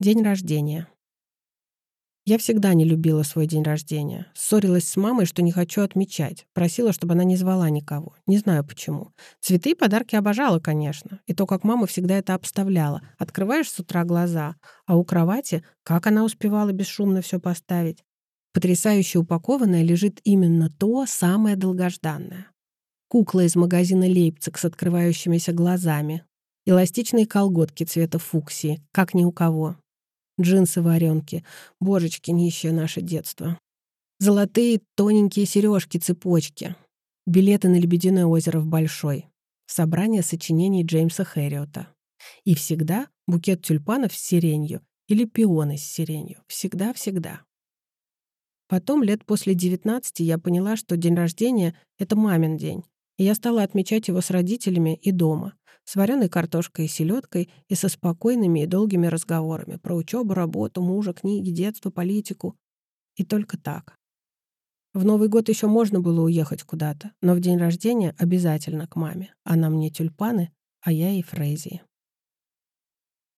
День рождения. Я всегда не любила свой день рождения. Ссорилась с мамой, что не хочу отмечать. Просила, чтобы она не звала никого. Не знаю почему. Цветы и подарки обожала, конечно. И то, как мама всегда это обставляла. Открываешь с утра глаза, а у кровати, как она успевала бесшумно все поставить. Потрясающе упакованное лежит именно то самое долгожданное. Кукла из магазина «Лейпциг» с открывающимися глазами. Эластичные колготки цвета фуксии, как ни у кого джинсы-варенки. Божечки, нищее наше детство. Золотые тоненькие сережки-цепочки. Билеты на Лебединое озеро в Большой. Собрание сочинений Джеймса Хэриота. И всегда букет тюльпанов с сиренью или пионы с сиренью. Всегда-всегда. Потом, лет после 19, я поняла, что день рождения — это мамин день. И я стала отмечать его с родителями и дома с вареной картошкой и селедкой и со спокойными и долгими разговорами про учебу, работу, мужа, книги, детство, политику. И только так. В Новый год еще можно было уехать куда-то, но в день рождения обязательно к маме. Она мне тюльпаны, а я ей фрезии.